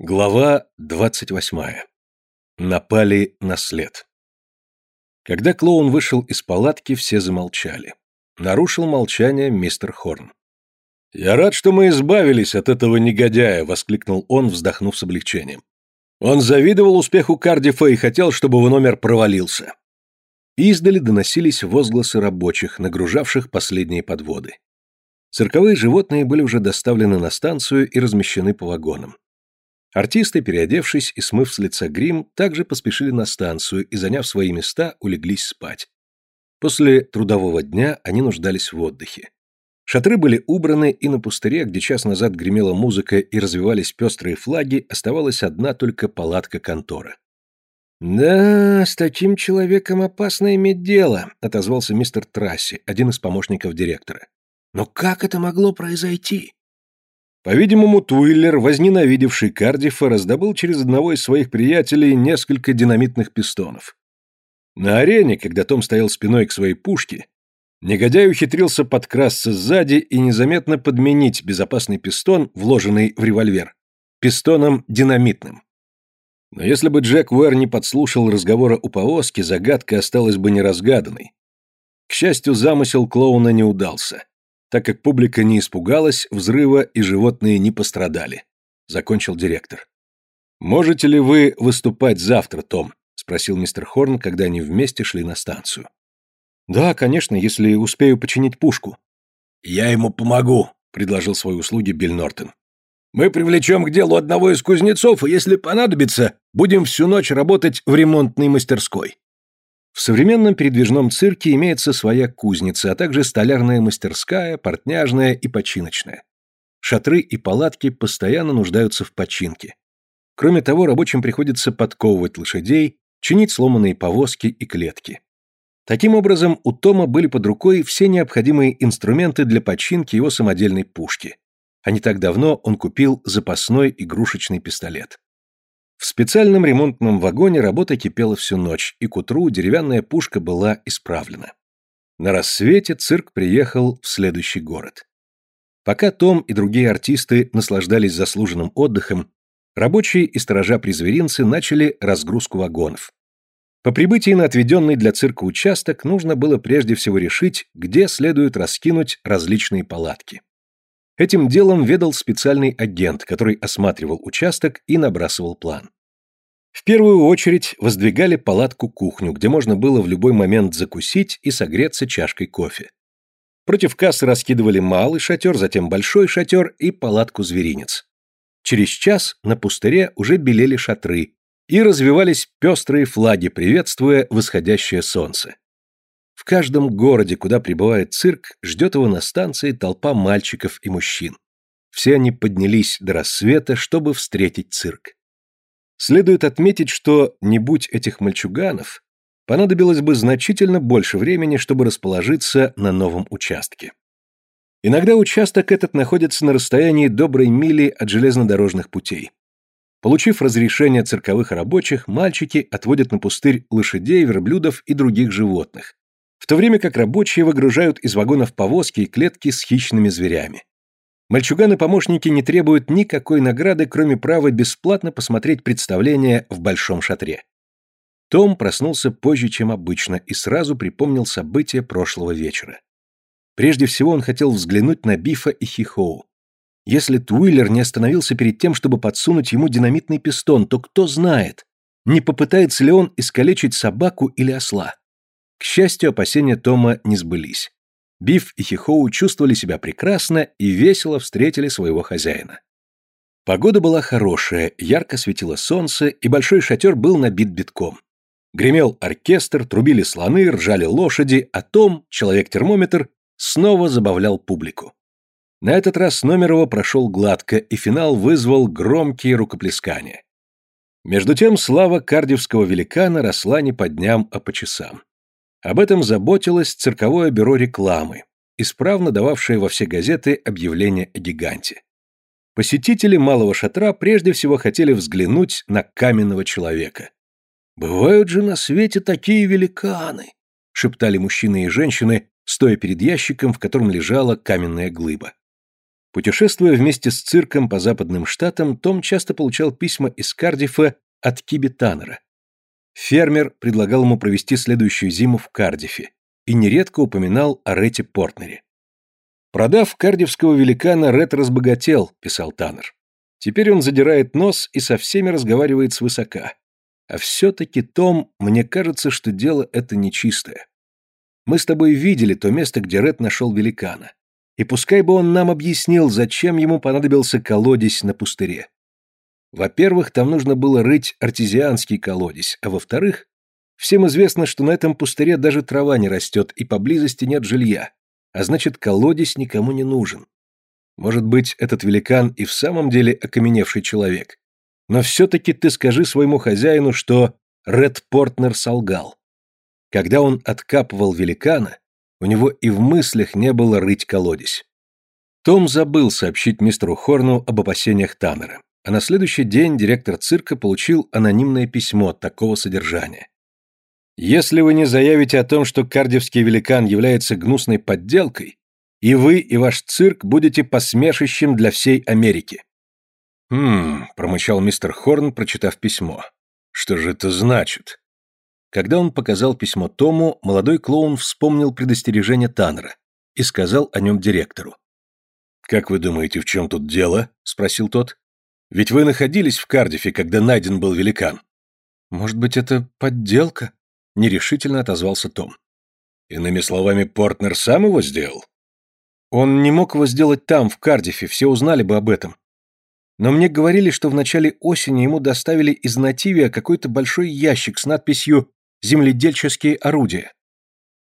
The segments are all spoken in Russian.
Глава 28. Напали на след. Когда клоун вышел из палатки, все замолчали. Нарушил молчание мистер Хорн. «Я рад, что мы избавились от этого негодяя», — воскликнул он, вздохнув с облегчением. «Он завидовал успеху Кардифа и хотел, чтобы его номер провалился». Издали доносились возгласы рабочих, нагружавших последние подводы. Цирковые животные были уже доставлены на станцию и размещены по вагонам. Артисты, переодевшись и смыв с лица грим, также поспешили на станцию и, заняв свои места, улеглись спать. После трудового дня они нуждались в отдыхе. Шатры были убраны, и на пустыре, где час назад гремела музыка и развивались пестрые флаги, оставалась одна только палатка контора. «Да, с таким человеком опасно иметь дело», — отозвался мистер Трасси, один из помощников директора. «Но как это могло произойти?» По-видимому, Туиллер, возненавидевший Кардифа, раздобыл через одного из своих приятелей несколько динамитных пистонов. На арене, когда Том стоял спиной к своей пушке, негодяй ухитрился подкрасться сзади и незаметно подменить безопасный пистон, вложенный в револьвер, пистоном динамитным. Но если бы Джек Уэр не подслушал разговора у повозки, загадка осталась бы неразгаданной. К счастью, замысел клоуна не удался так как публика не испугалась взрыва и животные не пострадали. Закончил директор. «Можете ли вы выступать завтра, Том?» — спросил мистер Хорн, когда они вместе шли на станцию. «Да, конечно, если успею починить пушку». «Я ему помогу», — предложил свои услуги Билл Нортон. «Мы привлечем к делу одного из кузнецов, и если понадобится, будем всю ночь работать в ремонтной мастерской». В современном передвижном цирке имеется своя кузница, а также столярная мастерская, портняжная и починочная. Шатры и палатки постоянно нуждаются в починке. Кроме того, рабочим приходится подковывать лошадей, чинить сломанные повозки и клетки. Таким образом, у Тома были под рукой все необходимые инструменты для починки его самодельной пушки. А не так давно он купил запасной игрушечный пистолет. В специальном ремонтном вагоне работа кипела всю ночь, и к утру деревянная пушка была исправлена. На рассвете цирк приехал в следующий город. Пока Том и другие артисты наслаждались заслуженным отдыхом, рабочие и сторожа-призверинцы начали разгрузку вагонов. По прибытии на отведенный для цирка участок нужно было прежде всего решить, где следует раскинуть различные палатки. Этим делом ведал специальный агент, который осматривал участок и набрасывал план. В первую очередь воздвигали палатку-кухню, где можно было в любой момент закусить и согреться чашкой кофе. Против кассы раскидывали малый шатер, затем большой шатер и палатку-зверинец. Через час на пустыре уже белели шатры, и развивались пестрые флаги, приветствуя восходящее солнце. В каждом городе, куда прибывает цирк, ждет его на станции толпа мальчиков и мужчин. Все они поднялись до рассвета, чтобы встретить цирк. Следует отметить, что, не будь этих мальчуганов, понадобилось бы значительно больше времени, чтобы расположиться на новом участке. Иногда участок этот находится на расстоянии доброй мили от железнодорожных путей. Получив разрешение цирковых рабочих, мальчики отводят на пустырь лошадей, верблюдов и других животных, в то время как рабочие выгружают из вагонов повозки и клетки с хищными зверями. Мальчуганы-помощники не требуют никакой награды, кроме права бесплатно посмотреть представление в большом шатре. Том проснулся позже, чем обычно, и сразу припомнил события прошлого вечера. Прежде всего он хотел взглянуть на Бифа и Хихоу. Если Туиллер не остановился перед тем, чтобы подсунуть ему динамитный пистон, то кто знает, не попытается ли он искалечить собаку или осла. К счастью, опасения Тома не сбылись. Биф и Хихоу чувствовали себя прекрасно и весело встретили своего хозяина. Погода была хорошая, ярко светило солнце, и большой шатер был набит битком. Гремел оркестр, трубили слоны, ржали лошади, а Том, человек-термометр, снова забавлял публику. На этот раз номер его прошел гладко, и финал вызвал громкие рукоплескания. Между тем слава кардивского великана росла не по дням, а по часам. Об этом заботилось цирковое бюро рекламы, исправно дававшее во все газеты объявление о гиганте. Посетители малого шатра прежде всего хотели взглянуть на каменного человека. «Бывают же на свете такие великаны!» — шептали мужчины и женщины, стоя перед ящиком, в котором лежала каменная глыба. Путешествуя вместе с цирком по западным штатам, Том часто получал письма из Кардифа от Киби Таннера. Фермер предлагал ему провести следующую зиму в Кардифе и нередко упоминал о Рете Портнере. «Продав кардивского великана, Рет разбогател», — писал Таннер. «Теперь он задирает нос и со всеми разговаривает свысока. А все-таки, Том, мне кажется, что дело это нечистое. Мы с тобой видели то место, где Ред нашел великана. И пускай бы он нам объяснил, зачем ему понадобился колодец на пустыре. Во-первых, там нужно было рыть артезианский колодец, а во-вторых, всем известно, что на этом пустыре даже трава не растет и поблизости нет жилья, а значит, колодец никому не нужен. Может быть, этот великан и в самом деле окаменевший человек. Но все-таки ты скажи своему хозяину, что Ред Портнер солгал. Когда он откапывал великана, у него и в мыслях не было рыть колодец. Том забыл сообщить мистеру Хорну об опасениях Таннера, а на следующий день директор цирка получил анонимное письмо такого содержания. «Если вы не заявите о том, что кардевский великан является гнусной подделкой, и вы, и ваш цирк будете посмешищем для всей Америки». «Хм», — промычал мистер Хорн, прочитав письмо. «Что же это значит?» Когда он показал письмо Тому, молодой клоун вспомнил предостережение Таннера и сказал о нем директору. «Как вы думаете, в чем тут дело?» — спросил тот. «Ведь вы находились в Кардифе, когда найден был великан». «Может быть, это подделка?» — нерешительно отозвался Том. «Иными словами, Портнер сам его сделал?» «Он не мог его сделать там, в Кардифе, все узнали бы об этом. Но мне говорили, что в начале осени ему доставили из Нативия какой-то большой ящик с надписью земледельческие орудия.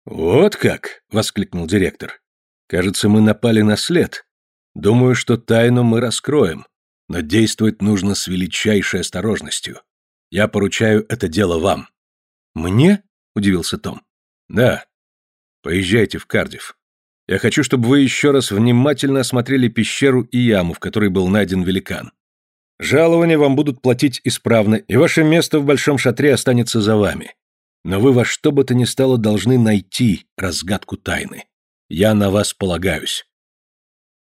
«Вот как!» — воскликнул директор. «Кажется, мы напали на след. Думаю, что тайну мы раскроем, но действовать нужно с величайшей осторожностью. Я поручаю это дело вам». «Мне?» — удивился Том. «Да. Поезжайте в Кардив. Я хочу, чтобы вы еще раз внимательно осмотрели пещеру и яму, в которой был найден великан. Жалования вам будут платить исправно, и ваше место в большом шатре останется за вами. Но вы во что бы то ни стало должны найти разгадку тайны. Я на вас полагаюсь.